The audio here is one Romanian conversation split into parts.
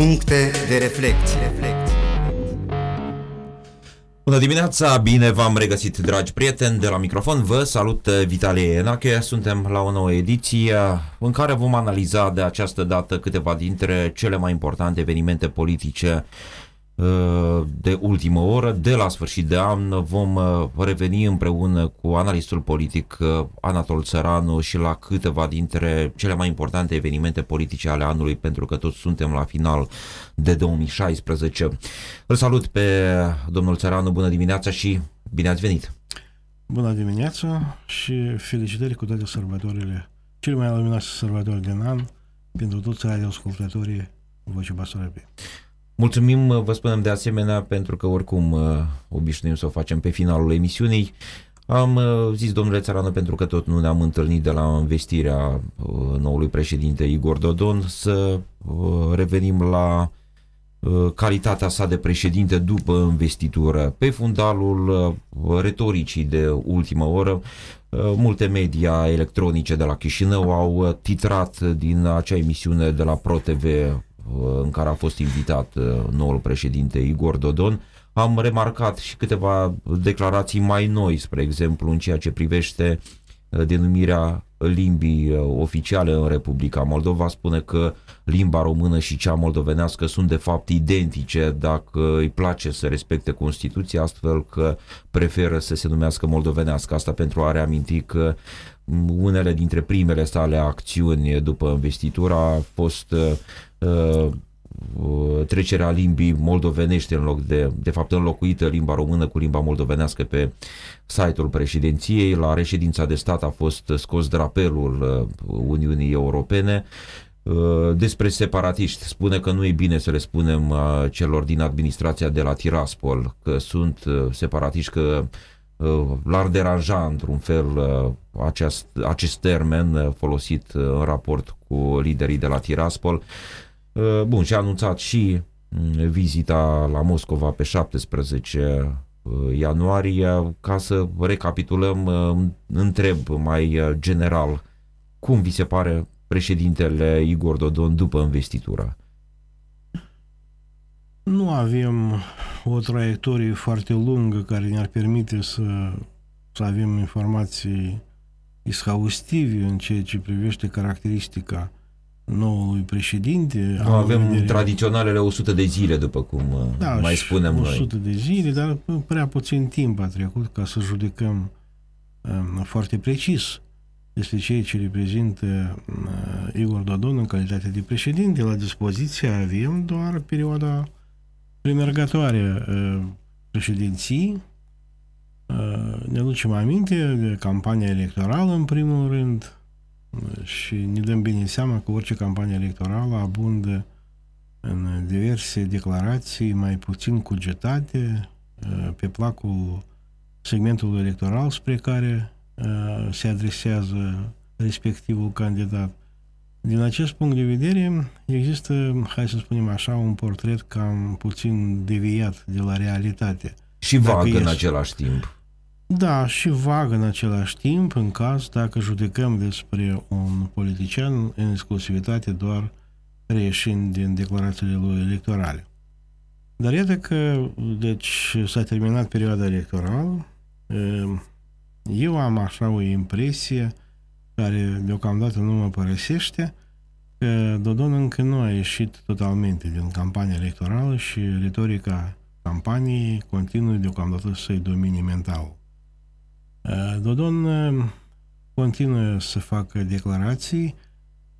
Puncte de reflecție. reflecție. Bună dimineața, bine v-am regăsit, dragi prieteni, de la microfon. Vă salut Vitalie Enache. Suntem la o nouă ediție în care vom analiza de această dată câteva dintre cele mai importante evenimente politice Uh, de ultimă oră. De la sfârșit de an vom uh, reveni împreună cu analistul politic uh, Anatol Țăranu și la câteva dintre cele mai importante evenimente politice ale anului, pentru că toți suntem la final de 2016. Îl salut pe domnul Țăranu, bună dimineața și bine ați venit! Bună dimineața și felicitări cu toate sărbătorile, cele mai luminoase sărbători din an, pentru toți radioascultătorii Vocea Basarabie. Mulțumim, vă spunem de asemenea, pentru că oricum uh, obișnuim să o facem pe finalul emisiunii. Am uh, zis, domnule Țarană, pentru că tot nu ne-am întâlnit de la investirea uh, noului președinte Igor Dodon, să revenim la calitatea sa de președinte după investitură. Pe fundalul retoricii de ultimă oră, multe media electronice de la Chișinău au titrat din acea emisiune de la ProTV în care a fost invitat uh, noul președinte Igor Dodon, am remarcat și câteva declarații mai noi, spre exemplu, în ceea ce privește uh, denumirea limbii uh, oficiale în Republica Moldova. Spune că limba română și cea moldovenească sunt de fapt identice dacă îi place să respecte Constituția, astfel că preferă să se numească moldovenească. Asta pentru a reaminti că unele dintre primele sale acțiuni după investitura a fost uh, trecerea limbii moldovenești în loc de, de fapt înlocuită limba română cu limba moldovenească pe site-ul președinției. La reședința de stat a fost scos drapelul uh, Uniunii Europene uh, despre separatiști. Spune că nu e bine să le spunem uh, celor din administrația de la Tiraspol că sunt separatiști, că l-ar deranja într-un fel acest, acest termen folosit în raport cu liderii de la Tiraspol. Uh, bun, și a anunțat și mm, vizita la Moscova pe 17 uh, ianuarie. Ca să recapitulăm, uh, întreb mai general, cum vi se pare președintele Igor Dodon după investitura? Nu avem o traiectorie foarte lungă care ne-ar permite să, să avem informații exhaustive în ceea ce privește caracteristica noului președinte. Nu avem vedere... tradiționalele 100 de zile, după cum uh, da, mai spunem 100 noi. 100 de zile, dar prea puțin timp a trecut ca să judecăm um, foarte precis despre ceea ce reprezintă uh, Igor Dodon în calitate de președinte. La dispoziție avem doar perioada premergătoare uh, președinții. Uh, ne ducem aminte de campania electorală, în primul rând, și ne dăm bine seama că orice campanie electorală abundă în diverse declarații mai puțin cugetate uh, pe placul segmentului electoral spre care uh, se adresează respectivul candidat. Din acest punct de vedere, există, hai să spunem așa, un portret cam puțin deviat de la realitate. Și vag în același timp. Da, și vag în același timp, în caz dacă judecăm despre un politician în exclusivitate doar reieșind din declarațiile lui electorale. Dar iată că, deci, s-a terminat perioada electorală. Ehm, eu am așa o impresie care deocamdată nu mă părăsește, că Dodon încă nu a ieșit totalmente din campania electorală și retorica campaniei continuă deocamdată să-i domine mentalul. Uh, Dodon uh, continuă să facă declarații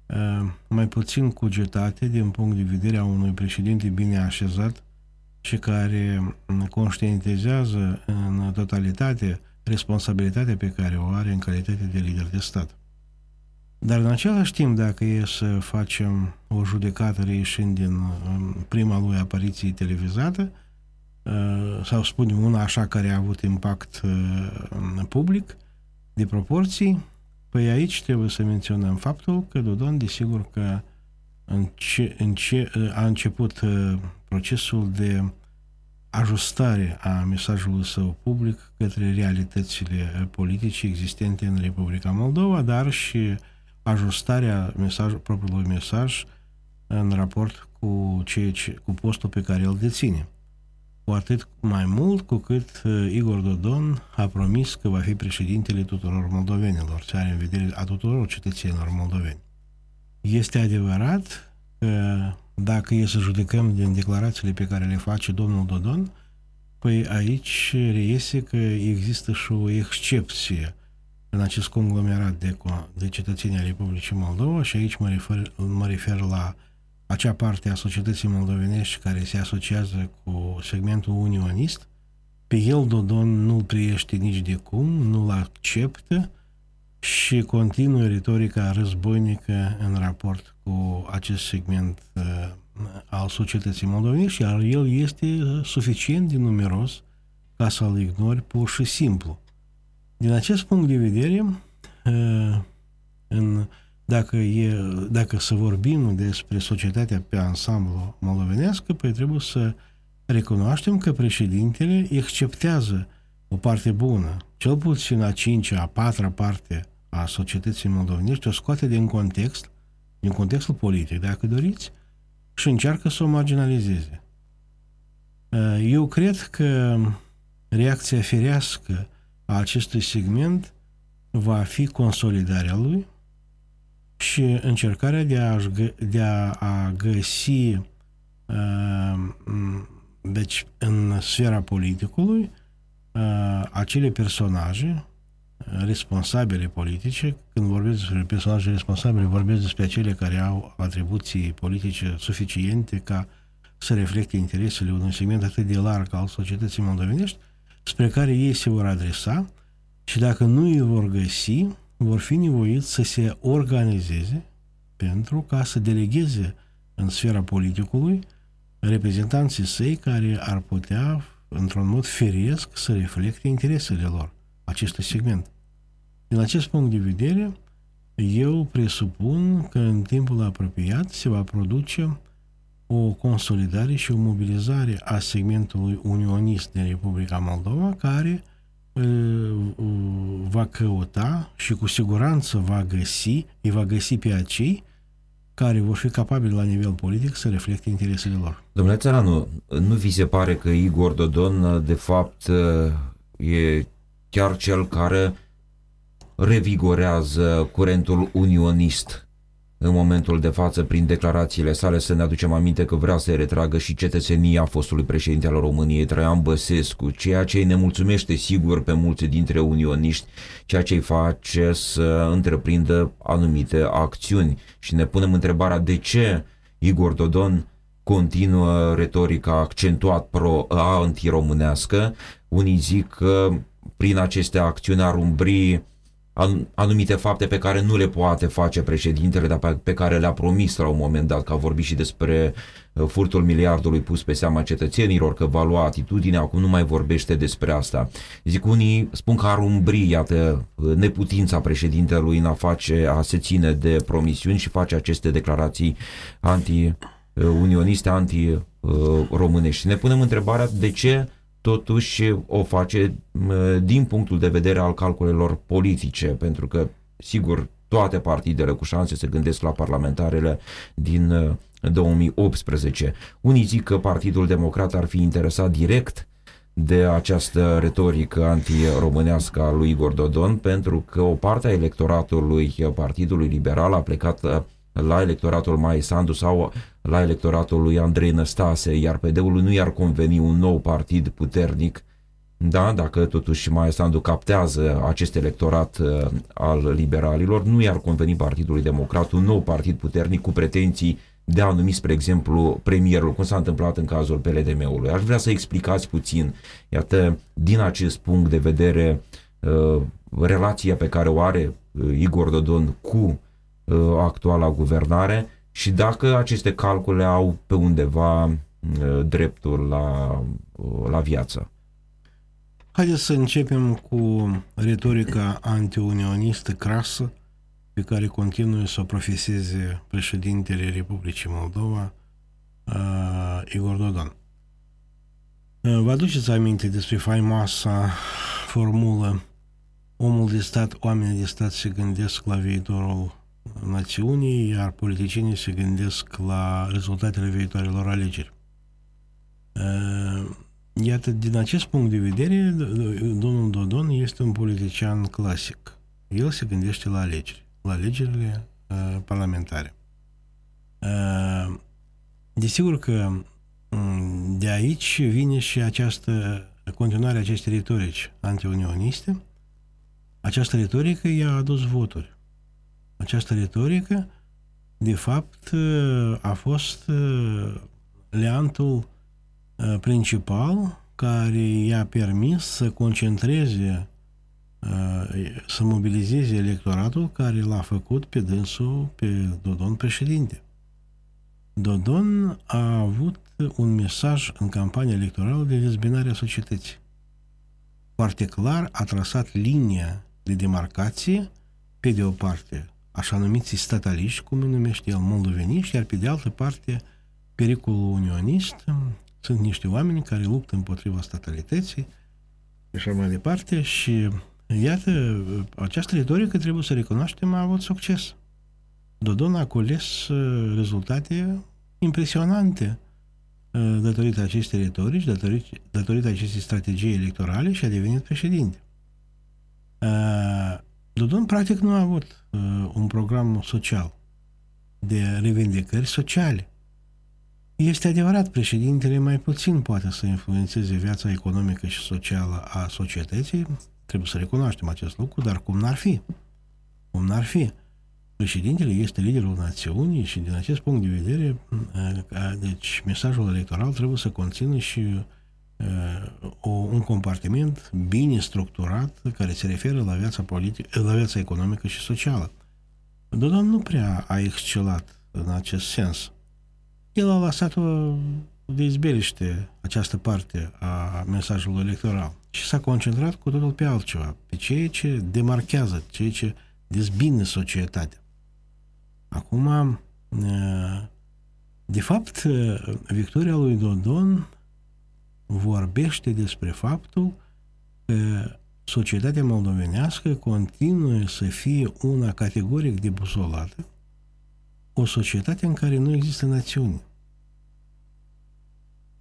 uh, mai puțin cugetate din punct de vedere a unui președinte bine așezat și care conștientizează în totalitate responsabilitatea pe care o are în calitate de lider de stat. Dar în același timp, dacă e să facem o judecată reieșind din prima lui apariție televizată, Uh, sau spunem una așa care a avut impact uh, public de proporții, păi aici trebuie să menționăm faptul că Dodon, desigur că înce, înce, uh, a început procesul de ajustare a mesajului său public către realitățile politice existente în Republica Moldova, dar și ajustarea mesaj, propriului mesaj în raport cu, ceea ce, cu postul pe care îl deține. Cu atât mai mult cu cât uh, Igor Dodon a promis că va fi președintele tuturor moldovenilor, ce are în vedere a tuturor cetățenilor moldoveni. Este adevărat că dacă e să judecăm din declarațiile pe care le face domnul Dodon, păi aici reiese că există și o excepție în acest conglomerat de, de cetățenii ai Republicii Moldova și aici mă refer, mă refer la acea parte a societății moldovenești care se asociază cu segmentul unionist, pe el Dodon nu-l priește nici de cum, nu-l acceptă și continuă retorica războinică în raport cu acest segment uh, al societății moldovenești, iar el este uh, suficient de numeros ca să-l ignori pur și simplu. Din acest punct de vedere, uh, în, dacă, e, dacă să vorbim despre societatea pe ansamblu moldovenească, păi trebuie să recunoaștem că președintele acceptează o parte bună, cel puțin a cincea, a patra parte a societății moldovenești, o scoate din context, din contextul politic, dacă doriți, și încearcă să o marginalizeze. Uh, eu cred că reacția firească a acestui segment va fi consolidarea lui și încercarea de a, de a, a găsi uh, deci în sfera politicului uh, acele personaje responsabile politice, când vorbesc despre personaje responsabile, vorbesc despre acele care au atribuții politice suficiente ca să reflecte interesele unui segment atât de larg al societății moldovenești, spre care ei se vor adresa și dacă nu îi vor găsi, vor fi nevoiți să se organizeze pentru ca să delegheze în sfera politicului reprezentanții săi care ar putea, într-un mod firesc, să reflecte interesele lor, acestui segment. Din acest punct de vedere, eu presupun că în timpul apropiat se va produce o consolidare și o mobilizare a segmentului unionist din Republica Moldova, care va căuta și cu siguranță va găsi, îi va găsi pe acei care vor fi capabili la nivel politic să reflecte interesele lor. Domnule Țăranu, nu vi se pare că Igor Dodon de fapt e chiar cel care revigorează curentul unionist în momentul de față prin declarațiile sale să ne aducem aminte că vrea să retragă și cetățenia fostului președinte al României, Traian Băsescu, ceea ce îi nemulțumește sigur pe mulți dintre unioniști, ceea ce îi face să întreprindă anumite acțiuni. Și ne punem întrebarea de ce Igor Dodon continuă retorica accentuat pro-antiromânească. Unii zic că prin aceste acțiuni ar umbri anumite fapte pe care nu le poate face președintele, dar pe, pe care le-a promis la un moment dat, că a vorbit și despre uh, furtul miliardului pus pe seama cetățenilor, că va lua atitudine, acum nu mai vorbește despre asta. Zic, unii spun că ar umbri, iată, uh, neputința președintelui în a face, a se ține de promisiuni și face aceste declarații anti-unioniste, anti-românești. Ne punem întrebarea de ce totuși o face din punctul de vedere al calculelor politice, pentru că, sigur, toate partidele cu șanse se gândesc la parlamentarele din 2018. Unii zic că Partidul Democrat ar fi interesat direct de această retorică anti-românească a lui Igor Dodon, pentru că o parte a electoratului Partidului Liberal a plecat la electoratul Mai Sandu sau la electoratul lui Andrei Năstase, iar PD-ului nu i-ar conveni un nou partid puternic, da, dacă totuși Mai Sandu captează acest electorat uh, al liberalilor, nu i-ar conveni Partidului Democrat un nou partid puternic cu pretenții de a numi, spre exemplu, premierul, cum s-a întâmplat în cazul PLDM-ului. Aș vrea să explicați puțin, iată, din acest punct de vedere, uh, relația pe care o are uh, Igor Dodon cu Uh, actuala guvernare și dacă aceste calcule au pe undeva uh, dreptul la, uh, la viață. Haideți să începem cu retorica antiunionistă crasă pe care continuă să o profeseze președintele Republicii Moldova, uh, Igor Dodon. Uh, vă aduceți aminte despre faimoasa formulă omul de stat, oamenii de stat se gândesc la viitorul națiunii, iar politicienii se gândesc la rezultatele viitoarelor alegeri. Iată, din acest punct de vedere, domnul Dodon este un politician clasic. El se gândește la alegeri, la alegerile uh, parlamentare. Uh, desigur că um, de aici vine și această continuare a acestei retorici antiunioniste. Această retorică i-a adus voturi. Această retorică, de fapt, uh, a fost uh, leantul uh, principal care i-a permis să concentreze, să mobilizeze electoratul care l-a făcut pe dânsul, pe Dodon președinte. Dodon a avut un mesaj în campania electorală de dezbinare a societății. Foarte clar a trasat linia de demarcație, pe de o parte, așa numiți stataliști, cum îi numește el, moldoveniști, iar pe de altă parte, pericolul unionist, sunt niște oameni care luptă împotriva statalității și așa mai departe și iată, această retorică trebuie să recunoaștem a avut succes. Dodon a cules uh, rezultate impresionante uh, datorită acestei retorici, datorită, datorită acestei strategii electorale și a devenit președinte. Uh, Dodon practic nu a avut un program social de revendicări sociale. Este adevărat, președintele mai puțin poate să influențeze viața economică și socială a societății, trebuie să recunoaștem acest lucru, dar cum n-ar fi? Cum n-ar fi? Președintele este liderul națiunii și din acest punct de vedere, deci mesajul electoral trebuie să conțină și o, un compartiment bine structurat care se referă la viața, politică, la viața economică și socială. Dodon nu prea a excelat în acest sens. El a lăsat-o de izbeliște această parte a mesajului electoral și s-a concentrat cu totul pe altceva, pe ceea ce demarchează, ceea ce dezbine societatea. Acum, de fapt, victoria lui Dodon vorbește despre faptul că societatea moldovenească continuă să fie una categoric debuzolată, o societate în care nu există națiuni.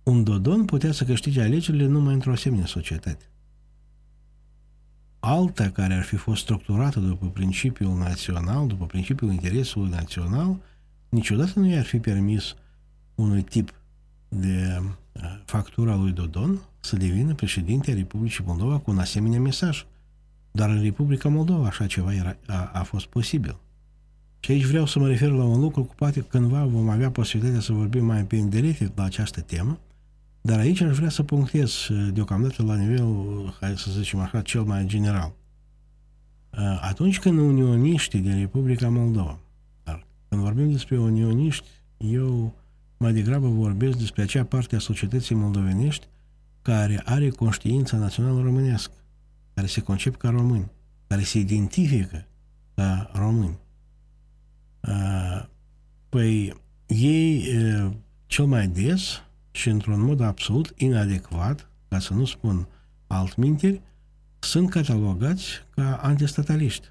Un Dodon putea să câștige alegerile numai într-o asemenea societate alta care ar fi fost structurată după principiul național, după principiul interesului național, niciodată nu i-ar fi permis unui tip de uh, factura lui Dodon să devină președinte a Republicii Moldova cu un asemenea mesaj. Dar în Republica Moldova așa ceva era, a, a fost posibil. Și aici vreau să mă refer la un lucru, cu poate cândva vom avea posibilitatea să vorbim mai pe îndelete la această temă, dar aici aș vrea să punctez uh, deocamdată la nivel, uh, hai să zicem așa, cel mai general. Uh, atunci când unioniștii din Republica Moldova, dar când vorbim despre unioniști, eu mai degrabă vorbesc despre acea parte a societății moldovenești care are conștiința națională românească, care se concep ca români, care se identifică ca români. Păi ei cel mai des și într-un mod absolut inadecvat, ca să nu spun altminteri, sunt catalogați ca antistataliști,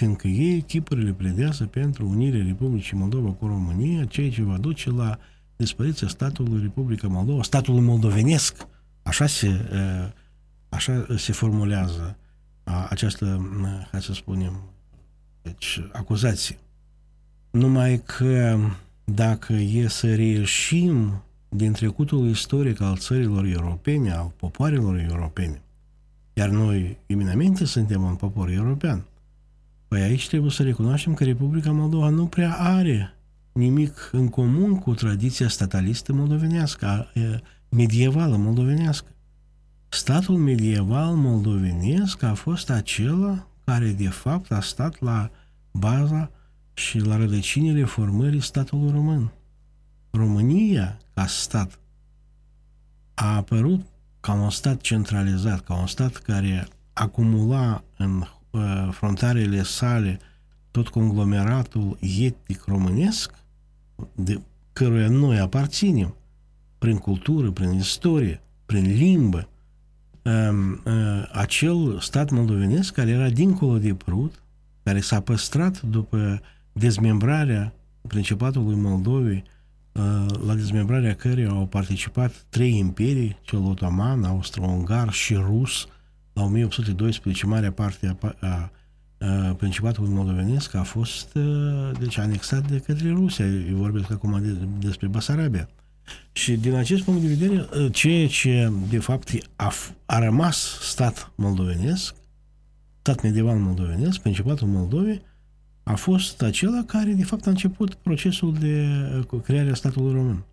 fiindcă ei echipurile pledează pentru unirea Republicii Moldova cu România, ceea ce va duce la dispariția statului Republica Moldova, statul moldovenesc, așa se, așa se formulează această, hai să spunem, deci, acuzație. Numai că dacă e să reieșim din trecutul istoric al țărilor europene, al popoarelor europene. Iar noi, eminamente, suntem un popor european. Păi aici trebuie să recunoaștem că Republica Moldova nu prea are nimic în comun cu tradiția statalistă moldovenească, medievală moldovenească. Statul medieval moldovenesc a fost acela care de fapt a stat la baza și la rădăcinile formării statului român. România, ca stat, a apărut ca un stat centralizat, ca un stat care acumula în uh, frontarele sale tot conglomeratul etnic românesc, de căruia noi aparținem, prin cultură, prin istorie, prin limbă, um, uh, acel stat moldovenesc care era dincolo de Prut, care s-a păstrat după dezmembrarea Principatului Moldovei, uh, la dezmembrarea căreia au participat trei imperii, cel otoman, austro-ungar și rus, la 1812, marea parte a, a, a Principatului Moldovenesc a fost deci anexat de către Rusia. Eu vorbesc acum de, despre Basarabia. Și din acest punct de vedere, ceea ce de fapt a, a rămas stat moldovenesc, stat medieval moldovenesc, Principatul Moldovei, a fost acela care de fapt a început procesul de crearea statului român.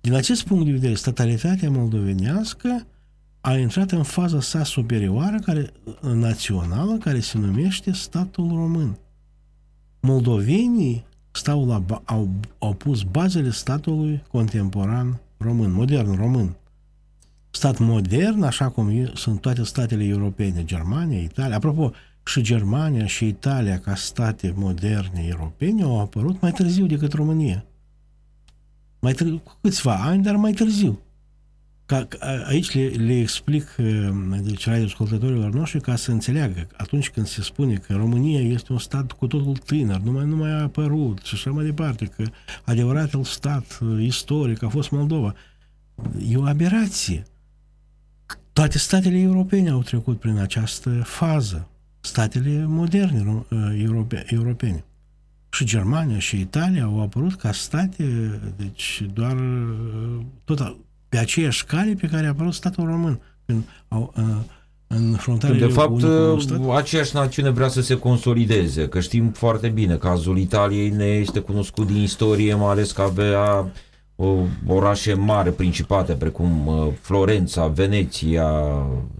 Din acest punct de vedere, statalitatea moldovenească a intrat în faza sa superioară care, națională care se numește statul român. Moldovenii stau la, au, au pus bazele statului contemporan român, modern român. Stat modern, așa cum sunt toate statele europene, Germania, Italia. Apropo, și Germania și Italia ca state moderne europene au apărut mai târziu decât România. Mai târziu, cu câțiva ani, dar mai târziu. Ca, aici le, le explic deci, ascultătorilor noștri ca să înțeleagă atunci când se spune că România este un stat cu totul tânăr, nu mai, nu mai a apărut și așa mai departe, că adevăratul stat istoric a fost Moldova. E o aberație. Toate statele europene au trecut prin această fază. Statele moderne europe, europene. Și Germania și Italia au apărut ca state, deci doar tot pe aceeași cale pe care a apărut statul român când au, uh, în frontierele De fapt, aceeași națiune vrea să se consolideze, că știm foarte bine, cazul Italiei ne este cunoscut din istorie, mai ales că avea o, orașe mari, principate, precum uh, Florența, Veneția,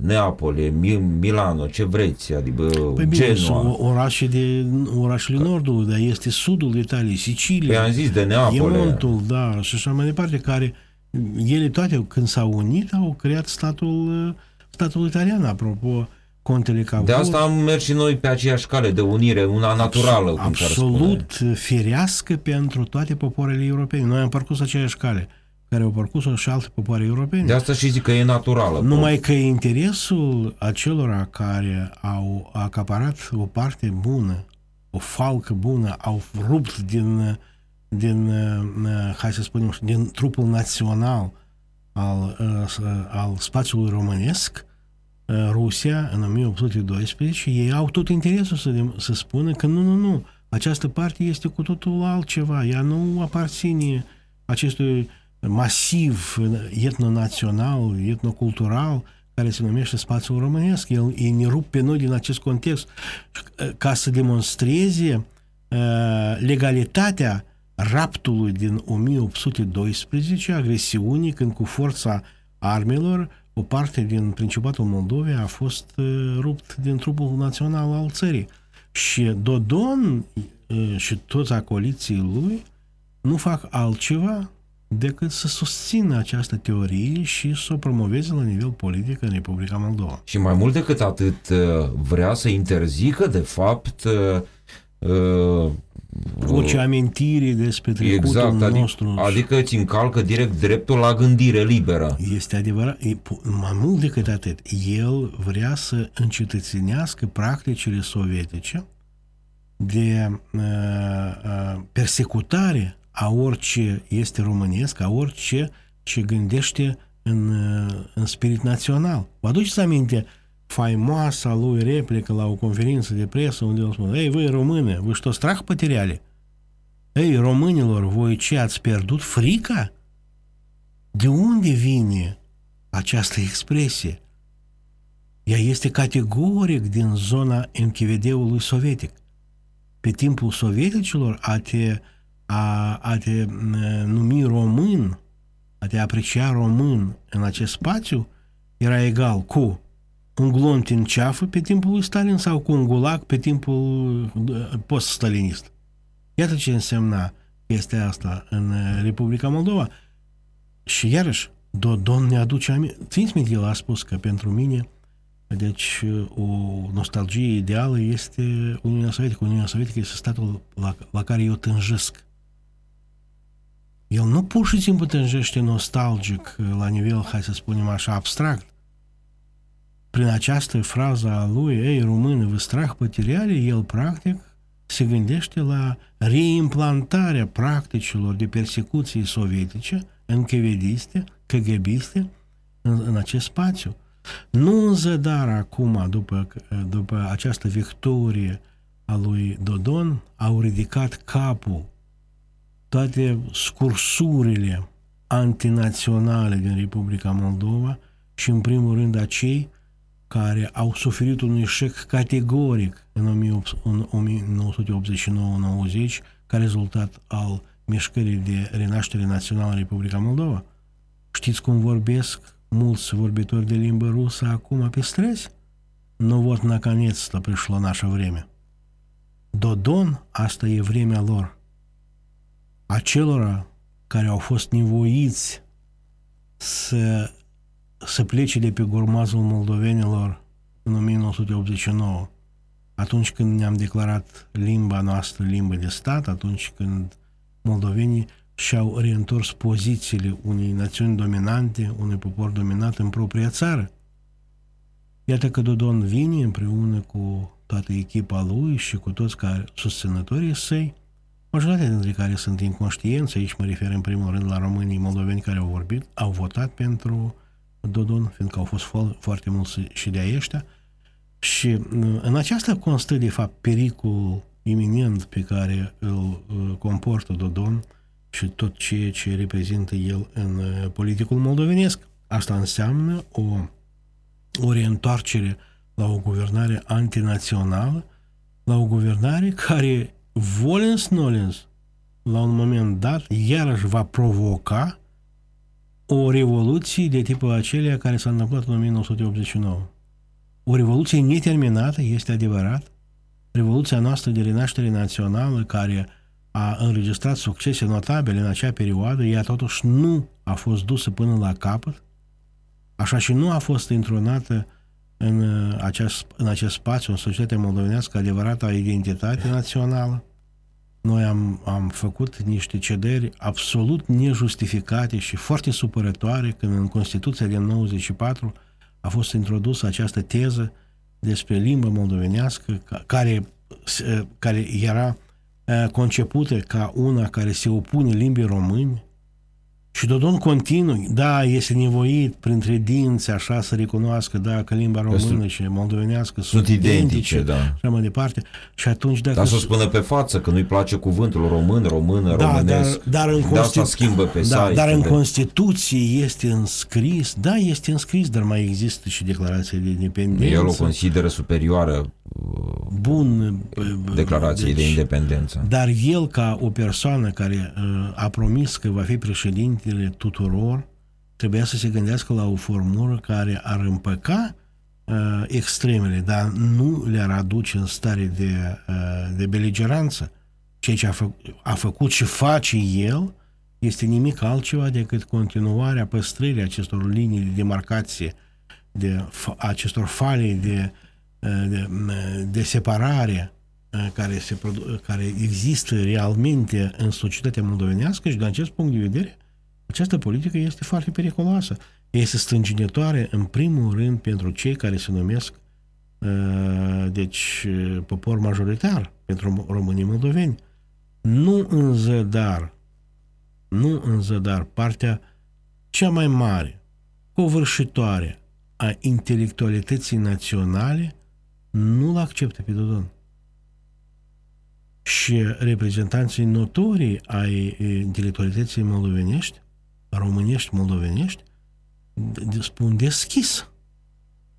Neapole, Milano, ce vreți, adică păi Genoa. Bine, orașe de, orașele că... nordului, dar este sudul Italiei, Sicilia. Păi am zis de Neapole. Iemontul, da, și așa mai departe, care ele toate, când s-au unit, au creat statul, statul italian, apropo, contele Cavour. De asta am mers și noi pe aceeași cale de unire, una naturală, cum Absolut firească pentru toate popoarele europene. Noi am parcurs aceeași cale care au parcurs-o și alte popoare europene. De asta și zic că e naturală. Numai că interesul acelora care au acaparat o parte bună, o falcă bună, au rupt din uh, din, uh, hai să spunem, din trupul național al, uh, al spațiului românesc, uh, Rusia, în 1812, ei au tot interesul să, să spună că nu, nu, nu, această parte este cu totul altceva, ea nu aparține acestui masiv etnonațional, etnocultural, care se numește spațiul românesc. El, ei ne rup pe noi din acest context ca să demonstreze uh, legalitatea raptului din 1812, agresiunii, când cu forța armelor o parte din Principatul Moldovei a fost uh, rupt din trupul național al țării. Și Dodon uh, și toți acoliții lui nu fac altceva decât să susțină această teorie și să o promoveze la nivel politic în Republica Moldova. Și mai mult decât atât, uh, vrea să interzică, de fapt, orice amintire despre trecutul exact, adic, nostru. Adică îți încalcă direct dreptul la gândire liberă. Este adevărat. E, mai mult decât atât, el vrea să încetățenească practicile sovietice de uh, uh, persecutare a orice este românesc, a orice ce gândește în, uh, în spirit național. Vă aduceți aminte uh, faimoasa lui replică la o conferință de presă unde el spune Ei, voi române, voi что, strach потеряли? Ei, românilor, voi ce ați pierdut frica? De unde vine această expresie? Ea este categoric din zona închivedeului sovietic. Pe timpul sovieticilor a te, a, a te numi român, a te aprecia român în acest spațiu, era egal cu un glonț în ceafă pe timpul lui Stalin sau cu un gulag pe timpul post-stalinist. Iată ce însemna chestia asta în Republica Moldova. Și iarăși, Dodon ne aduce aminte. Țineți minte, el a spus că pentru mine deci o nostalgie ideală este Uniunea Sovietică. Uniunea Sovietică este statul la, la care eu tânjesc. El nu pur și simplu tânjește nostalgic la nivel, hai să spunem așa, abstract, prin această frază a lui, ei, români, vă strah pătireale, el practic se gândește la reimplantarea practicilor de persecuții sovietice, închevediste, căgăbiste, în, în acest spațiu. Nu în zădar acum, după, după această victorie a lui Dodon, au ridicat capul toate scursurile antinaționale din Republica Moldova și în primul rând acei care au suferit un eșec categoric în 1989-90 ca rezultat al mișcării de renaștere națională în Republica Moldova. Știți cum vorbesc mulți vorbitori de limbă rusă acum pe străzi? Nu вот наконец-то пришло наше время. Dodon, asta e vremea lor. Acelora care au fost nevoiți să, să plece de pe gurmazul moldovenilor în 1989, atunci când ne-am declarat limba noastră limbă de stat, atunci când moldovenii și-au reîntors pozițiile unei națiuni dominante, unui popor dominat în propria țară. Iată că Dodon vine împreună cu toată echipa lui și cu toți care susținătorii săi, majoritatea dintre care sunt inconștienți, aici mă refer în primul rând la românii moldoveni care au vorbit, au votat pentru Dodon, fiindcă au fost foarte mulți și de ăștia, și în aceasta constă, de fapt, pericol iminent pe care îl comportă Dodon și tot ceea ce reprezintă el în politicul moldovenesc. Asta înseamnă o, o reîntoarcere la o guvernare antinațională, la o guvernare care, volens nolens, la un moment dat, iarăși va provoca o revoluție de tipul acelea care s-a întâmplat în 1989. O revoluție neterminată, este adevărat, revoluția noastră de renaștere națională care a înregistrat succese notabile în acea perioadă, ea totuși nu a fost dusă până la capăt, așa și nu a fost intronată în uh, acest, în acest spațiu, în societatea moldovenească, adevărata identitate națională. Noi am, am făcut niște cederi absolut nejustificate și foarte supărătoare când în Constituția din 94 a fost introdusă această teză despre limba moldovenească care, care era uh, concepută ca una care se opune limbii români, și Dodon continuu, da, este nevoit printre dinți așa să recunoască, da, că limba română și moldovenească sunt, sunt identice, identice da. și mai departe. Și atunci dacă... Dar să spună pe față că nu-i place cuvântul român, română, da, românesc. Dar, dar în Constitu... asta schimbă pe da, site. Dar în de... Constituție este înscris, da, este înscris, dar mai există și declarația de independență. El o consideră superioară bun declarației deci, de independență. Dar el ca o persoană care uh, a promis că va fi președintele tuturor, trebuia să se gândească la o formulă care ar împăca uh, extremele, dar nu le-ar aduce în stare de, uh, de beligeranță. Ceea ce a, fă, a făcut și face el este nimic altceva decât continuarea păstrării acestor linii de demarcație, de acestor fale de de, de separare care, se produ- care există realmente în societatea moldovenească și din acest punct de vedere această politică este foarte periculoasă. Este stânginătoare în primul rând pentru cei care se numesc deci popor majoritar pentru românii moldoveni. Nu în zădar, nu în zădar, partea cea mai mare, covârșitoare a intelectualității naționale nu-l acceptă pe Dodon. Și reprezentanții notorii ai intelectualității moldovenești, românești moldovenești, spun deschis.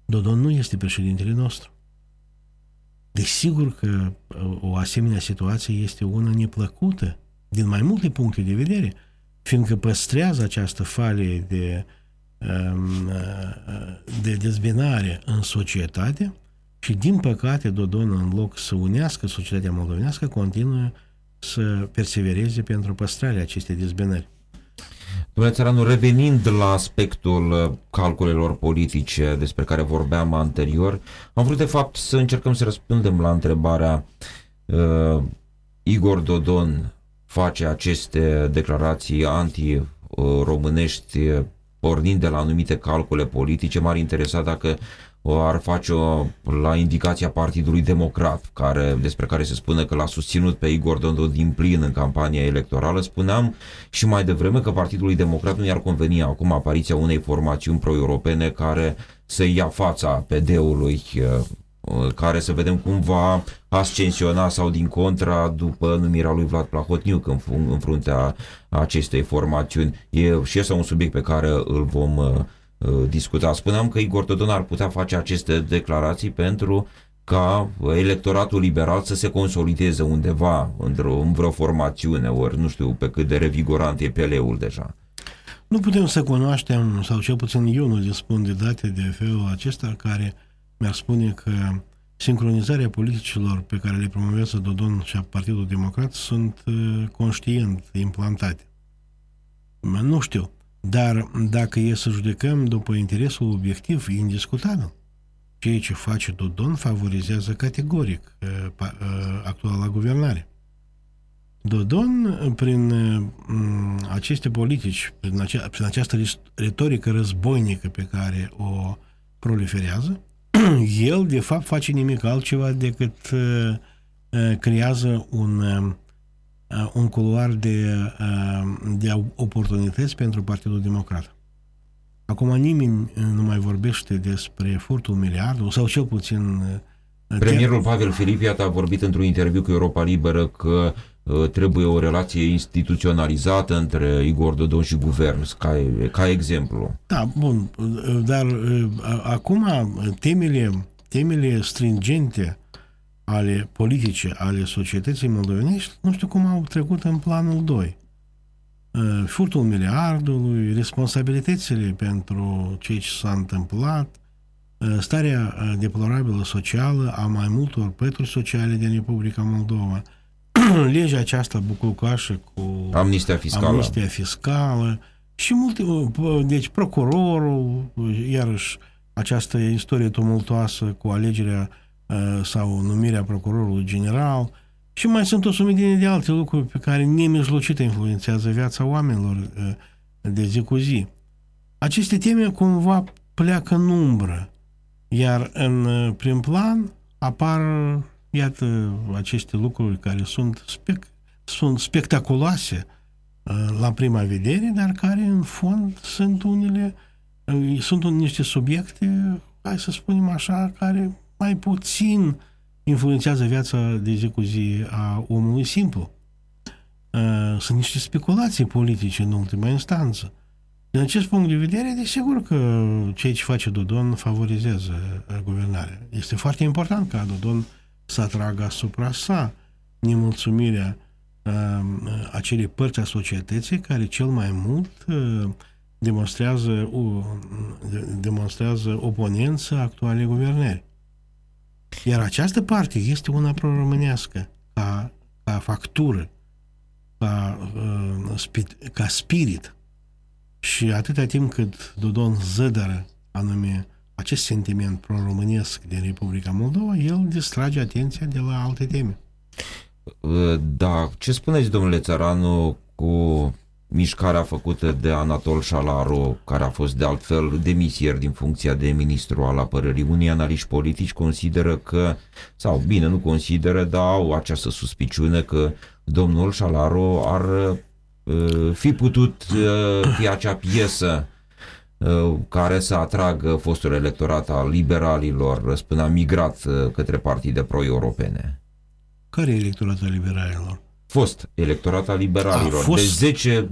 Dodon nu este președintele nostru. Desigur că o asemenea situație este una neplăcută din mai multe puncte de vedere, fiindcă păstrează această fale de, de dezbinare în societate și din păcate Dodon, în loc să unească societatea moldovenească, continuă să persevereze pentru păstrarea acestei dezbinări. Domnule Țăranu, revenind la aspectul uh, calculelor politice despre care vorbeam anterior, am vrut de fapt să încercăm să răspundem la întrebarea uh, Igor Dodon face aceste declarații anti-românești pornind de la anumite calcule politice. M-ar interesa dacă ar face-o la indicația Partidului Democrat, care, despre care se spune că l-a susținut pe Igor Dodon din plin în campania electorală, spuneam și mai devreme că Partidului Democrat nu i-ar conveni acum apariția unei formațiuni pro-europene care să ia fața PD-ului care să vedem cum va ascensiona sau din contra după numirea lui Vlad Plahotniuc în, în fruntea acestei formațiuni. E și este un subiect pe care îl vom uh, uh, discuta. Spuneam că Igor Dodon ar putea face aceste declarații pentru ca electoratul liberal să se consolideze undeva într-o, în vreo formațiune, ori nu știu pe cât de revigorant e peleul deja. Nu putem să cunoaștem, sau cel puțin eu nu dispun de date de felul acesta care mi-ar spune că sincronizarea politicilor pe care le promovează Dodon și Partidul Democrat sunt uh, conștient implantate. Nu știu, dar dacă e să judecăm după interesul obiectiv, indiscutabil, ceea ce face Dodon favorizează categoric uh, uh, actuala guvernare. Dodon, prin aceste politici, prin, acea, prin această retorică războinică pe care o proliferează, el, de fapt, face nimic altceva decât uh, uh, creează un, uh, un culoar de, de oportunități pentru Partidul Democrat. Acum nimeni nu mai vorbește despre furtul miliardului, sau cel puțin Premierul Pavel Filip a vorbit într-un interviu cu Europa Liberă că uh, trebuie o relație instituționalizată între Igor Dodon și guvern, ca, ca exemplu. Da, bun, dar uh, acum temele, temele stringente ale politice, ale societății moldovenești, nu știu cum au trecut în planul 2. Uh, furtul miliardului, responsabilitățile pentru ce s-a întâmplat, Uh, starea uh, deplorabilă socială a mai multor pături sociale din Republica Moldova, legea aceasta bucucașă cu amnistia fiscală. amnistia fiscală și multe, uh, deci procurorul, iarăși această istorie tumultoasă cu alegerea sau numirea procurorului general și mai sunt o sumedenie de alte lucruri pe care nemijlocite influențează viața oamenilor de zi cu zi. Aceste teme cumva pleacă în umbră iar în uh, prim plan apar, iată, aceste lucruri care sunt, spec, sunt spectaculoase uh, la prima vedere, dar care în fond sunt unele, uh, sunt niște subiecte, hai să spunem așa, care mai puțin influențează viața de zi cu zi a omului simplu. Sunt niște speculații politice în ultima instanță. Din acest punct de vedere, desigur că ceea ce face Dodon favorizează guvernarea. Este foarte important ca Dodon să atragă asupra sa nemulțumirea uh, acelei părți a societății care cel mai mult uh, demonstrează, uh, demonstrează oponență actuale guvernări. Iar această parte este una pro-românească, ca, ca factură, ca, uh, spit, ca spirit și atâta timp cât Dodon zădără anume acest sentiment pro-românesc din Republica Moldova, el distrage atenția de la alte teme. Da, ce spuneți, domnule Țăranu, cu mișcarea făcută de Anatol Șalaru, care a fost de altfel demisier din funcția de ministru al apărării. Unii analiști politici consideră că, sau bine, nu consideră, dar au această suspiciune că domnul Șalaru ar Uh, fi putut uh, fi acea piesă uh, care să atragă fostul electorat al liberalilor, spunea migrat către partide pro-europene. Care e electoratul liberalilor? Fost electorat al liberalilor, a, fost... de 10-12%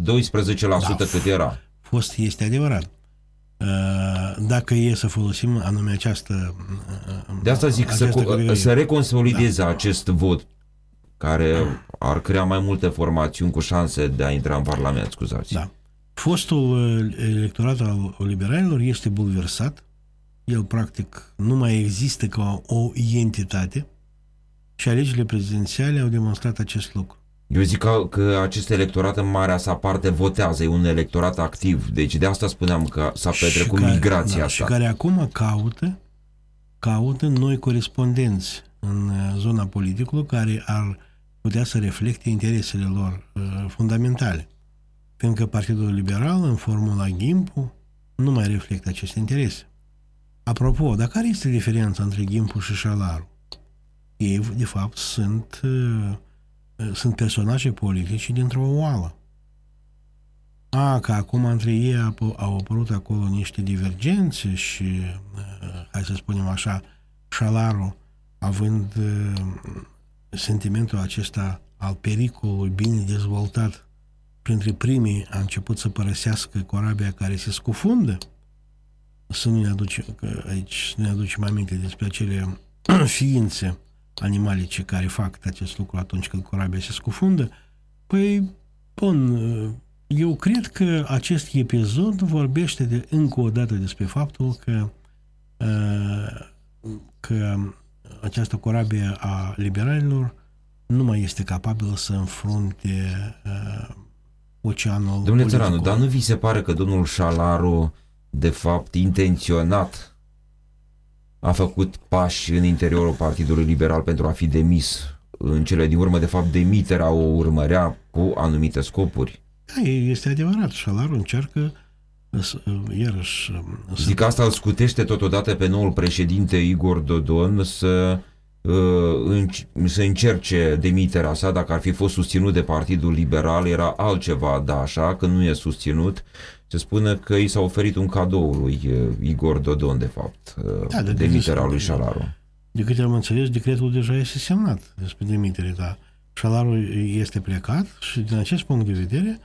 da, cât era. Fost este adevărat. Dacă e să folosim anume această De asta zic, această să, să reconsolideze da. acest vot care ar crea mai multe formațiuni cu șanse de a intra în Parlament, scuzați. Da. Fostul uh, electorat al liberalilor este bulversat, el practic nu mai există ca o entitate și alegerile prezidențiale au demonstrat acest lucru. Eu zic că, că acest electorat în marea sa parte votează, e un electorat activ, deci de asta spuneam că s-a petrecut care, migrația da, asta. Și care acum caută, caută noi corespondenți în uh, zona politicului care ar putea să reflecte interesele lor uh, fundamentale. Pentru că Partidul Liberal, în formula Gimpu, nu mai reflectă aceste interese. Apropo, dar care este diferența între Gimpu și Șalaru? Ei, de fapt, sunt, uh, sunt personaje politici dintr-o oală. A, că acum între ei au apărut acolo niște divergențe și, uh, hai să spunem așa, Șalaru, având uh, sentimentul acesta al pericolului bine dezvoltat, printre primii a început să părăsească corabia care se scufundă, să nu ne aduce, că aici să ne aducem aminte despre acele ființe animalice care fac acest lucru atunci când corabia se scufundă, păi, bun, eu cred că acest episod vorbește de, încă o dată despre faptul că uh, că această corabie a liberalilor nu mai este capabilă să înfrunte uh, oceanul Domnule Țăranu, dar nu vi se pare că domnul Șalaru de fapt intenționat a făcut pași în interiorul Partidului Liberal pentru a fi demis în cele din urmă, de fapt demiterea o urmărea cu anumite scopuri. Da, este adevărat. Șalaru încearcă iarăși... Zic să... asta îl scutește totodată pe noul președinte Igor Dodon să, uh, să încerce demiterea sa, dacă ar fi fost susținut de Partidul Liberal, era altceva, da, așa, că nu e susținut, se spune că i s-a oferit un cadou lui uh, Igor Dodon, de fapt, uh, da, de demiterea lui Șalaru. De câte am înțeles, decretul deja este semnat despre demitere, dar Șalaru este plecat și din acest punct de vedere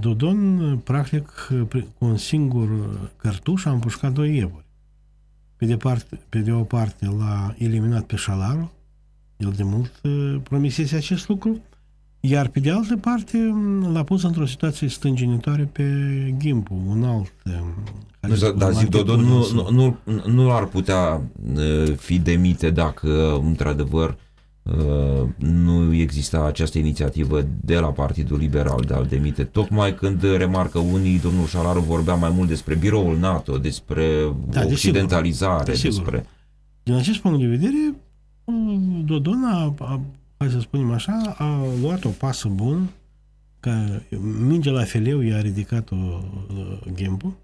Dodon, practic, cu un singur cărtuș a împușcat doi iepuri. Pe de, parte, pe de o parte l-a eliminat pe Șalaru, el de mult promisese acest lucru, iar pe de altă parte l-a pus într-o situație stânginitoare pe Gimpu, un alt... Nu, dar zic, Dodon nu, nu, nu, nu ar putea fi demite dacă, într-adevăr, Uh, nu exista această inițiativă de la Partidul Liberal de a demite, tocmai când remarcă unii, domnul Șalaru vorbea mai mult despre biroul NATO, despre da, occidentalizare, de despre... Din acest punct de vedere, Dodon a, a, hai să spunem așa, a luat o pasă bună, că minge la feleu i-a ridicat-o Gempu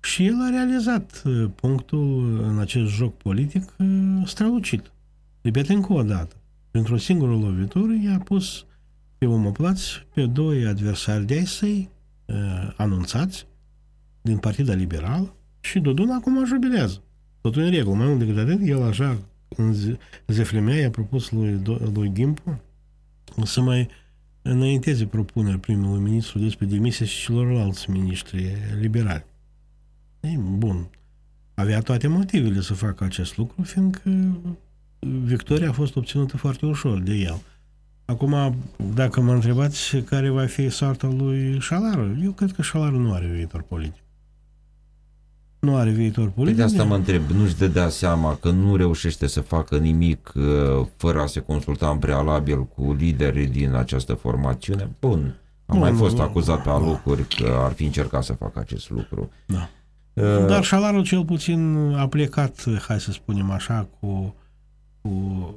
și el a realizat uh, punctul în acest joc politic uh, strălucit. Repet încă o dată, printr-o singură lovitură i-a pus pe omoplați pe doi adversari de-ai săi uh, anunțați din Partida Liberală și Dodon acum jubilează. Totul în regulă. Mai mult decât atât, el așa în zeflemea i-a propus lui, lui Gimpu să mai înainteze propuneri primului ministru despre demisia și celorlalți ministri liberali. Ei, bun. Avea toate motivele să facă acest lucru, fiindcă victoria a fost obținută foarte ușor de el. Acum, dacă mă întrebați care va fi soarta lui Șalaru, eu cred că Șalaru nu are viitor politic. Nu are viitor păi politic. de asta mă întreb, nu-și dădea seama că nu reușește să facă nimic uh, fără a se consulta în prealabil cu liderii din această formațiune? Bun, a nu, mai fost nu, acuzat pe alocuri că ar fi încercat să facă acest lucru. Da. Uh, Dar Șalaru cel puțin a plecat, hai să spunem așa, cu cu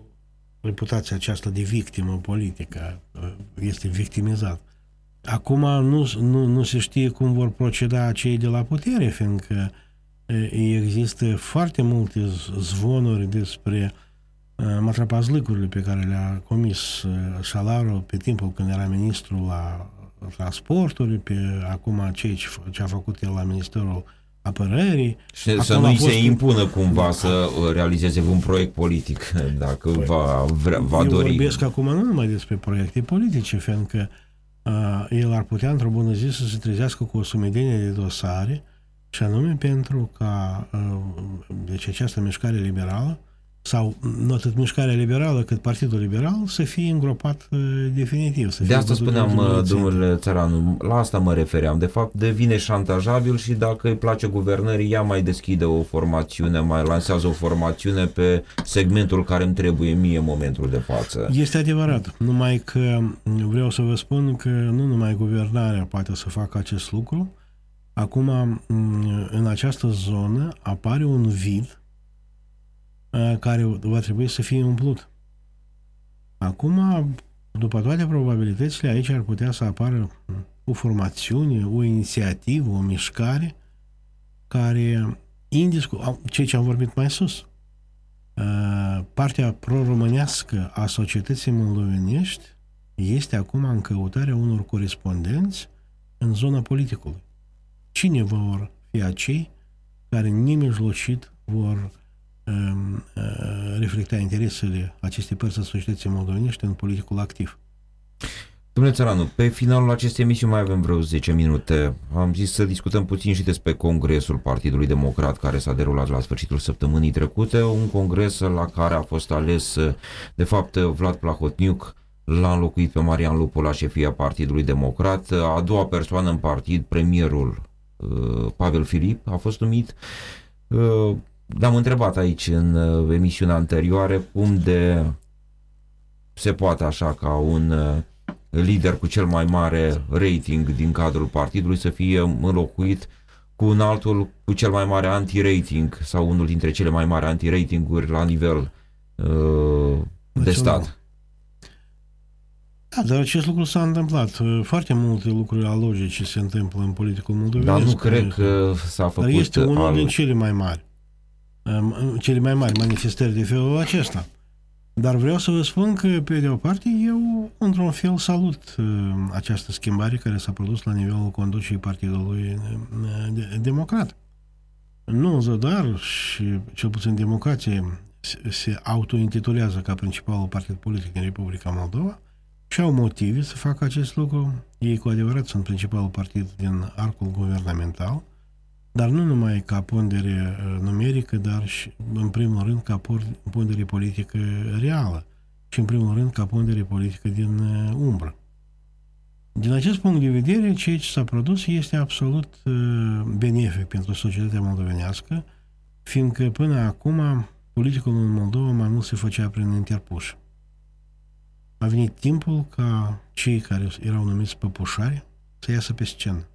reputația aceasta de victimă politică, este victimizat. Acum nu, nu, nu se știe cum vor proceda cei de la putere, fiindcă există foarte multe zvonuri despre matrapazlăcurile pe care le-a comis Salaru pe timpul când era ministru la transporturi, pe acum ce, ce a făcut el la Ministerul apărării. Și să nu-i se impună cumva să realizeze un proiect politic, dacă păi, va, vrea, va eu dori. Eu vorbesc acum nu numai despre proiecte politice, fiindcă uh, el ar putea într-o bună zi să se trezească cu o sumedenie de dosare și anume pentru ca uh, deci această mișcare liberală sau nu atât mișcarea liberală cât Partidul Liberal să fie îngropat uh, definitiv. Să de asta spuneam, uh, domnule Țăranu, la asta mă refeream. De fapt, devine șantajabil și dacă îi place guvernării, ea mai deschide o formațiune, mai lansează o formațiune pe segmentul care îmi trebuie mie în momentul de față. Este adevărat, numai că vreau să vă spun că nu numai guvernarea poate să facă acest lucru, acum în această zonă apare un vid care va trebui să fie umplut. Acum, după toate probabilitățile, aici ar putea să apară o formațiune, o inițiativă, o mișcare care indiscu- ceea ce am vorbit mai sus, uh, partea pro-românească a societății moldovenești este acum în căutarea unor corespondenți în zona politicului. Cine vor fi acei care nemijlocit vor um, uh, reflecta interesele acestei părți a societății moldovenești în politicul activ? Domnule Țăranu, pe finalul acestei emisiuni mai avem vreo 10 minute. Am zis să discutăm puțin și despre congresul Partidului Democrat care s-a derulat la sfârșitul săptămânii trecute, un congres la care a fost ales, de fapt, Vlad Plahotniuc, l-a înlocuit pe Marian Lupu la șefia Partidului Democrat, a doua persoană în partid, premierul uh, Pavel Filip, a fost numit. Uh, l-am întrebat aici în uh, emisiunea anterioară cum de se poate așa ca un lider cu cel mai mare rating din cadrul partidului să fie înlocuit cu un altul cu cel mai mare anti-rating sau unul dintre cele mai mari anti-ratinguri la nivel uh, de stat. Da, dar acest lucru s-a întâmplat. Foarte multe lucruri alogice se întâmplă în politicul moldovenesc. Dar nu cred că s-a făcut Dar este unul al... din cele mai mari. Cele mai mari manifestări de felul acesta. Dar vreau să vă spun că, pe de o parte, eu, într-un fel, salut uh, această schimbare care s-a produs la nivelul conducerii Partidului uh, Democrat. Nu în zadar și, cel puțin, democrație se autointitulează ca principalul partid politic din Republica Moldova și au motive să facă acest lucru. Ei cu adevărat sunt principalul partid din arcul guvernamental, dar nu numai ca pondere uh, numerică, dar și, în primul rând, ca pondere politică reală și, în primul rând, ca pondere politică din uh, umbră. Din acest punct de vedere, ceea ce s-a produs este absolut uh, benefic pentru societatea moldovenească, fiindcă până acum politicul în Moldova mai mult se făcea prin interpuși. A venit timpul ca cei care erau numiți păpușari să iasă pe scenă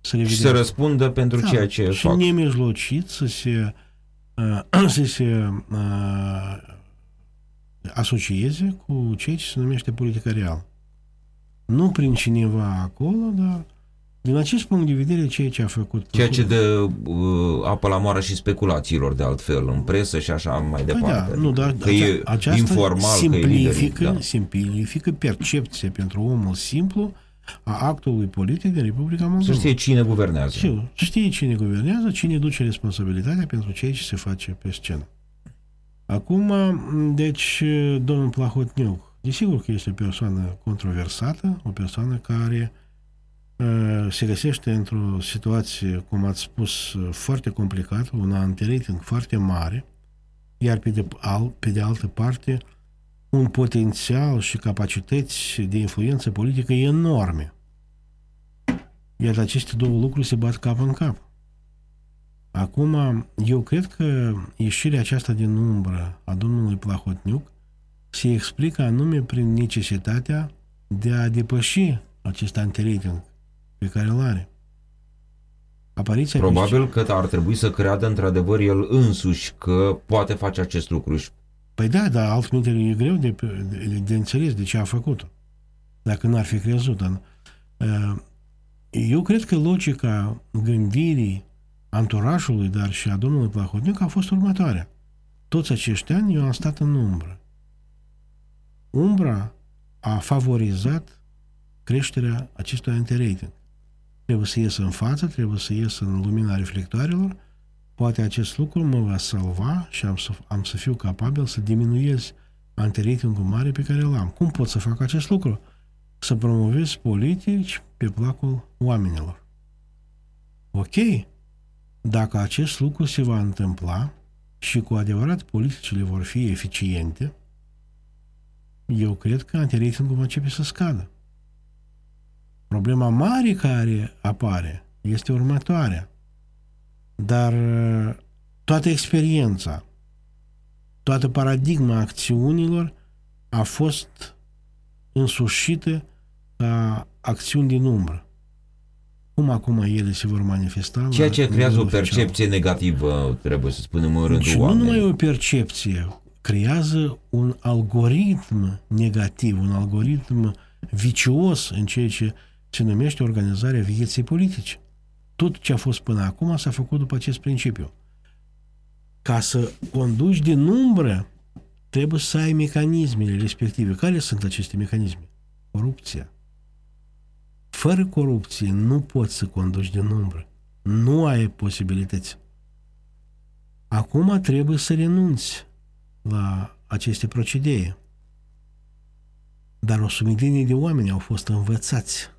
să le și să răspundă pentru da, ceea ce și fac. Și nemijlocit să se, uh, să se uh, asocieze cu ceea ce se numește politica reală. Nu prin cineva acolo, dar din acest punct de vedere, ceea ce a făcut... Ceea ce dă uh, apă la moară și speculațiilor, de altfel, în presă și așa mai păi departe. Da, nu, dar că acea, e aceasta informal, simplifică, că e lider, da. simplifică percepția pentru omul simplu a actului politic din Republica Moldova. Să știe cine guvernează. Știu, știe cine guvernează, cine duce responsabilitatea pentru ceea ce se face pe scenă. Acum, deci, domnul Plahotniuc, desigur că este o persoană controversată, o persoană care uh, se găsește într-o situație, cum ați spus, foarte complicată, un anti-rating foarte mare, iar pe de, al, pe de altă parte, un potențial și capacități de influență politică enorme. Iar aceste două lucruri se bat cap în cap. Acum, eu cred că ieșirea aceasta din umbră a domnului Plahotniuc se explică anume prin necesitatea de a depăși acest antirating pe care îl are. Apariția Probabil că ar trebui să creadă într-adevăr el însuși că poate face acest lucru și Păi da, dar altminte e greu de, de, de înțeles de ce a făcut dacă n-ar fi crezut. Uh, eu cred că logica gândirii anturajului, dar și a domnului Plahotniuc a fost următoarea. Toți acești ani eu am stat în umbră. Umbra a favorizat creșterea acestui anti-rating. Trebuie să ies în față, trebuie să ies în lumina reflectoarelor Poate acest lucru mă va salva și am să, am să fiu capabil să diminuez antiratingul mare pe care îl am. Cum pot să fac acest lucru? Să promovez politici pe placul oamenilor. Ok, dacă acest lucru se va întâmpla și cu adevărat politicile vor fi eficiente, eu cred că antiratingul va începe să scadă. Problema mare care apare este următoarea. Dar uh, toată experiența, toată paradigma acțiunilor a fost însușită ca acțiuni din umbră. Cum acum ele se vor manifesta? Ceea ce creează o percepție oficial. negativă, trebuie să spunem, în rândul Și oamenilor. nu numai o percepție, creează un algoritm negativ, un algoritm vicios în ceea ce se numește organizarea vieții politice. Tot ce a fost până acum s-a făcut după acest principiu. Ca să conduci din umbră, trebuie să ai mecanismele respective. Care sunt aceste mecanisme? Corupția. Fără corupție nu poți să conduci din umbră. Nu ai posibilități. Acum trebuie să renunți la aceste procedee. Dar o sumedenie de oameni au fost învățați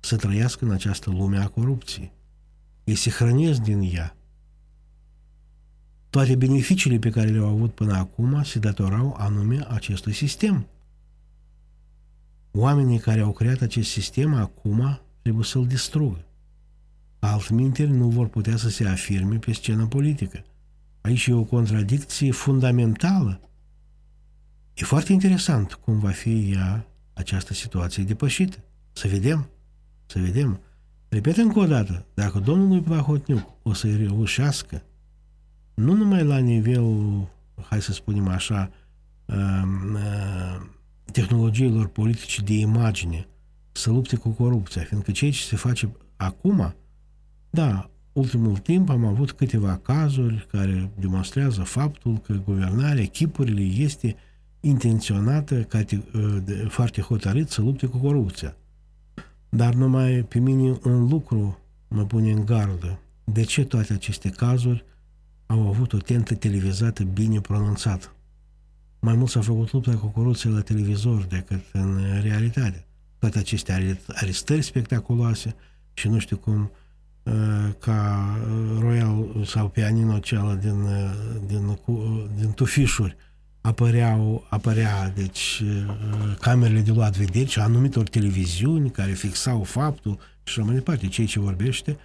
să trăiască în această lume a corupției. Ei se hrănesc din ea. Toate beneficiile pe care le-au avut până acum se datorau anume acestui sistem. Oamenii care au creat acest sistem acum trebuie să-l distrugă. Altminteri nu vor putea să se afirme pe scenă politică. Aici e o contradicție fundamentală. E foarte interesant cum va fi ea această situație depășită. Să vedem, să vedem. Repet încă o dată, dacă domnul Plahotniuc o să reușească, nu numai la nivel, hai să spunem așa, um, uh, tehnologiilor politice de imagine, să lupte cu corupția, fiindcă ceea ce se face acum, da, ultimul timp am avut câteva cazuri care demonstrează faptul că guvernarea, echipurile este intenționată ca uh, foarte hotărât să lupte cu corupția. Dar numai pe mine un lucru mă pune în gardă. De ce toate aceste cazuri au avut o tentă televizată bine pronunțată? Mai mult s-a făcut lupta cu corupția la televizor decât în realitate. Toate aceste arestări spectaculoase și nu știu cum uh, ca Royal sau pianino cealaltă din, uh, din, din tufișuri apăreau, apărea deci, uh, camerele de luat vederi și anumitor televiziuni care fixau faptul și așa mai departe. Ceea ce vorbește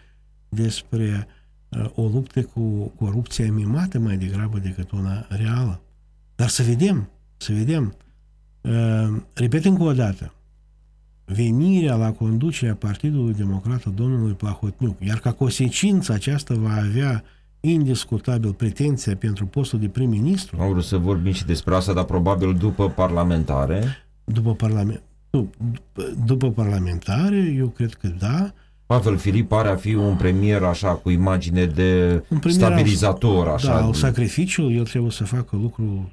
despre uh, o luptă cu corupția mimată mai degrabă decât una reală. Dar să vedem, să vedem. Uh, repet încă o dată, venirea la conducerea Partidului Democrat a domnului Plahotniuc, iar ca consecință aceasta va avea indiscutabil pretenția pentru postul de prim-ministru. Am vrut să vorbim și despre asta, dar probabil după parlamentare. După, parlament, după, după parlamentare, eu cred că da. Pavel Filip pare a fi un premier așa cu imagine de un stabilizator. Așa. Da, un sacrificiu, el trebuie să facă lucru,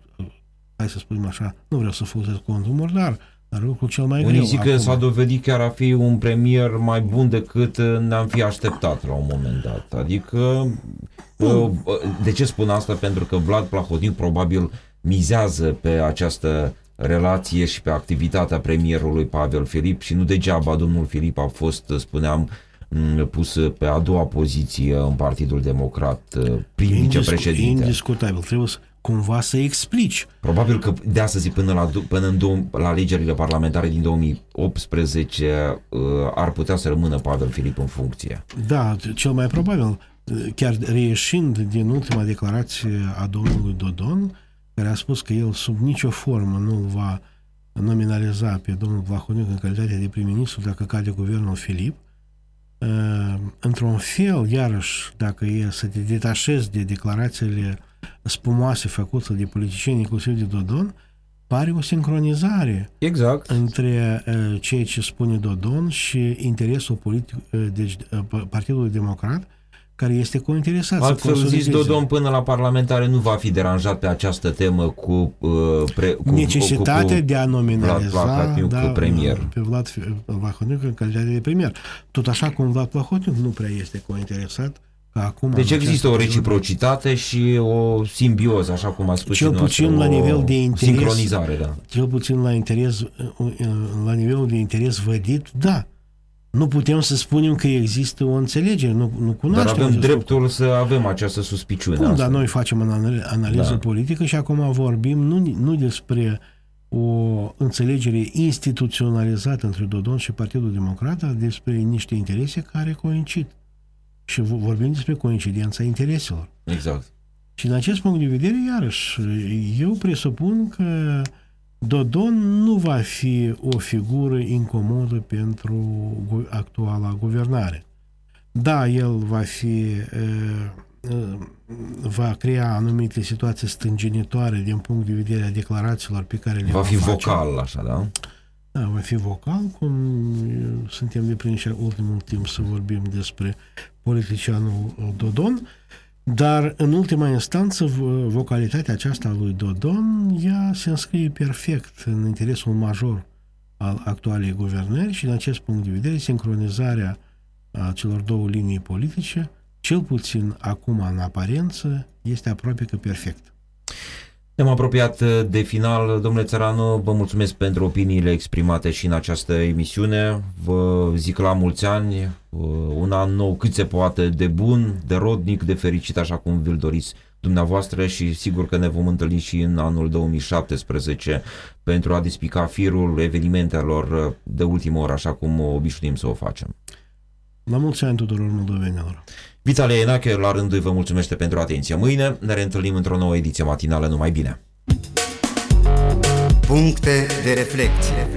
hai să spunem așa, nu vreau să folosesc cuvântul murdar, dar lucrul cel mai Unii greu. zic că s-a dovedit chiar a fi un premier mai bun decât ne-am fi așteptat la un moment dat. Adică, bun. de ce spun asta? Pentru că Vlad Plahotniuc probabil mizează pe această relație și pe activitatea premierului Pavel Filip și nu degeaba domnul Filip a fost, spuneam, pus pe a doua poziție în Partidul Democrat, prim vicepreședinte. Indiscutabil. Trebuie să cumva să explici. Probabil că de astăzi până la, până în dou- la alegerile parlamentare din 2018 uh, ar putea să rămână Pavel Filip în funcție. Da, cel mai probabil. Chiar reieșind din ultima declarație a domnului Dodon, care a spus că el sub nicio formă nu va nominaliza pe domnul Vlahoniuc în calitate de prim-ministru dacă cade guvernul Filip, uh, într-un fel, iarăși, dacă e să te detașezi de declarațiile spumoase făcute de politicieni, inclusiv de Dodon, pare o sincronizare exact. între uh, ceea ce spune Dodon și interesul politic, uh, deci uh, Partidului Democrat, care este cointeresat Altfel să zis, Dodon până la parlamentare nu va fi deranjat pe această temă cu, uh, pre, cu necesitatea cu, cu, de a nominaliza Vlad da, premier. pe Vlad Plahotniuc în calitate de premier. Tot așa cum Vlad Plahotniuc nu prea este cointeresat Acum, deci există o reciprocitate și o simbioză, așa cum a spus cel și puțin la nivel de interes, sincronizare, da. Cel puțin la interes, la nivelul de interes vădit, da. Nu putem să spunem că există o înțelegere, nu, nu cunoaștem. Dar avem dreptul lucru. să avem această suspiciune. Bun, dar noi facem o analiză da. politică și acum vorbim nu, nu despre o înțelegere instituționalizată între Dodon și Partidul Democrat, dar despre niște interese care coincid. Și vorbim despre coincidența intereselor. Exact. Și în acest punct de vedere, iarăși, eu presupun că Dodon nu va fi o figură incomodă pentru actuala guvernare. Da, el va fi va crea anumite situații stânjenitoare din punct de vedere a declarațiilor pe care le va, va fi face. vocal, așa, da? Da, va fi vocal, cum uh, suntem deprinși ultimul timp să vorbim despre politicianul uh, Dodon, dar în ultima instanță vocalitatea aceasta a lui Dodon ea se înscrie perfect în interesul major al actualei guvernări și din acest punct de vedere sincronizarea a celor două linii politice, cel puțin acum în aparență, este aproape că perfect. Ne-am apropiat uh, de final. Domnule Țăranu, vă mulțumesc pentru opiniile exprimate și în această emisiune. Vă zic la mulți ani, uh, un an nou cât se poate de bun, de rodnic, de fericit, așa cum vi-l doriți dumneavoastră și sigur că ne vom întâlni și în anul 2017 pentru a despica firul evenimentelor uh, de ultimă oră, așa cum obișnuim să o facem. La mulți ani tuturor moldovenilor! Vitalia Enache, la rândul vă mulțumește pentru atenție. Mâine ne reîntâlnim într-o nouă ediție matinală. Numai bine! Puncte de reflecție.